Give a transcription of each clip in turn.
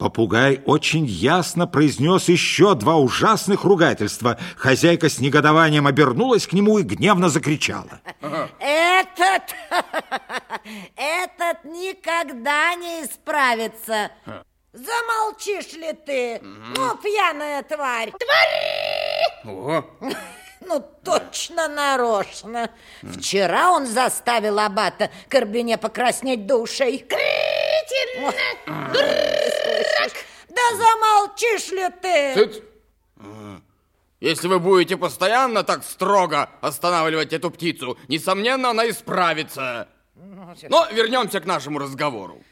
Попугай очень ясно произнес еще два ужасных ругательства. Хозяйка с негодованием обернулась к нему и гневно закричала. Этот, этот никогда не исправится. Замолчишь ли ты? Ну, пьяная тварь. О, Ну, точно нарочно. Вчера он заставил Аббата Карбине покраснеть душей. Кретин! Замолчишь ли ты? Цыц. А, Если вы будете постоянно так строго останавливать эту птицу, несомненно, она исправится. Но вернемся к нашему разговору.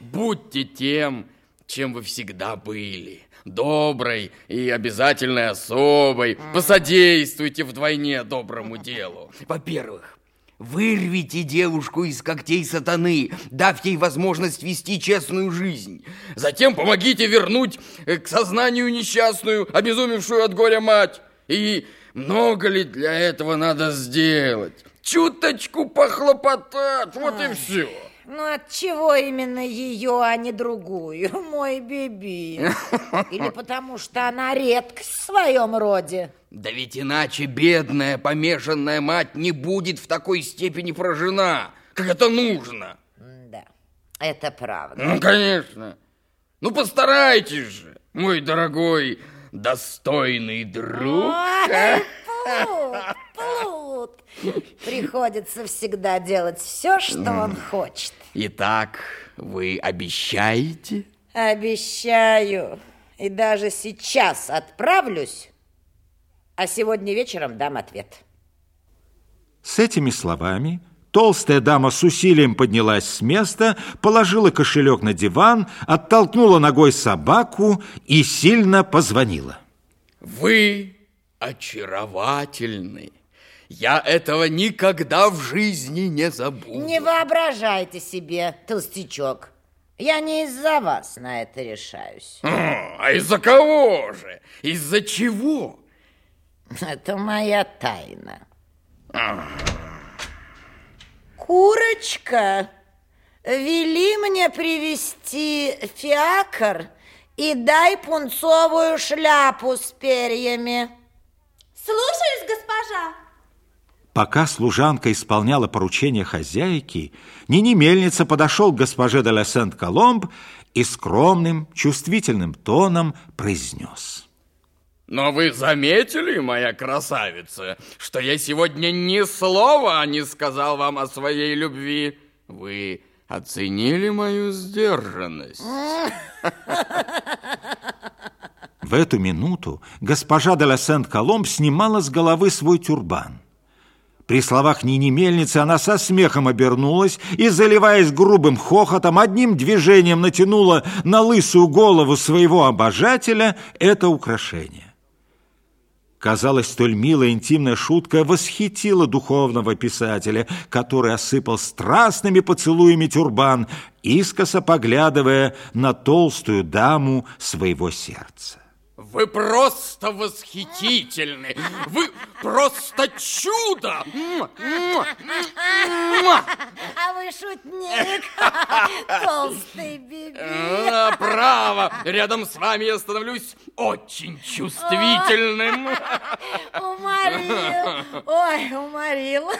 Будьте тем, чем вы всегда были. Доброй и обязательной особой. Посодействуйте вдвойне доброму делу. Во-первых, Вырвите девушку из когтей сатаны, дав ей возможность вести честную жизнь. Затем помогите вернуть э, к сознанию несчастную, обезумевшую от горя мать. И много ли для этого надо сделать? Чуточку похлопотать, вот и все. Ну, от чего именно ее, а не другую, мой Биби? Или потому что она редкость в своем роде? Да ведь иначе бедная помешанная мать не будет в такой степени прожена, как это нужно. Да, это правда. Ну, конечно. Ну, постарайтесь же, мой дорогой, достойный друг. Ой. Приходится всегда делать все, что он хочет. Итак, вы обещаете? Обещаю. И даже сейчас отправлюсь, а сегодня вечером дам ответ. С этими словами толстая дама с усилием поднялась с места, положила кошелек на диван, оттолкнула ногой собаку и сильно позвонила. Вы очаровательны. Я этого никогда в жизни не забуду. Не воображайте себе, толстячок. Я не из-за вас на это решаюсь. А, а из-за кого же? Из-за чего? Это моя тайна. Курочка, вели мне привезти фиакр и дай пунцовую шляпу с перьями. Слушаюсь, госпожа. Пока служанка исполняла поручение хозяйки, Нини Мельница подошел к госпоже де ла Сент-Коломб и скромным, чувствительным тоном произнес. Но вы заметили, моя красавица, что я сегодня ни слова не сказал вам о своей любви? Вы оценили мою сдержанность? В эту минуту госпожа де ла Сент-Коломб снимала с головы свой тюрбан. При словах Нини Мельницы она со смехом обернулась и, заливаясь грубым хохотом, одним движением натянула на лысую голову своего обожателя это украшение. Казалось, столь милая интимная шутка восхитила духовного писателя, который осыпал страстными поцелуями тюрбан, искоса поглядывая на толстую даму своего сердца. Вы просто восхитительны! Вы просто чудо! А вы шутник, толстый Биби. А, право, рядом с вами я становлюсь очень чувствительным. Уморил. Ой, уморил.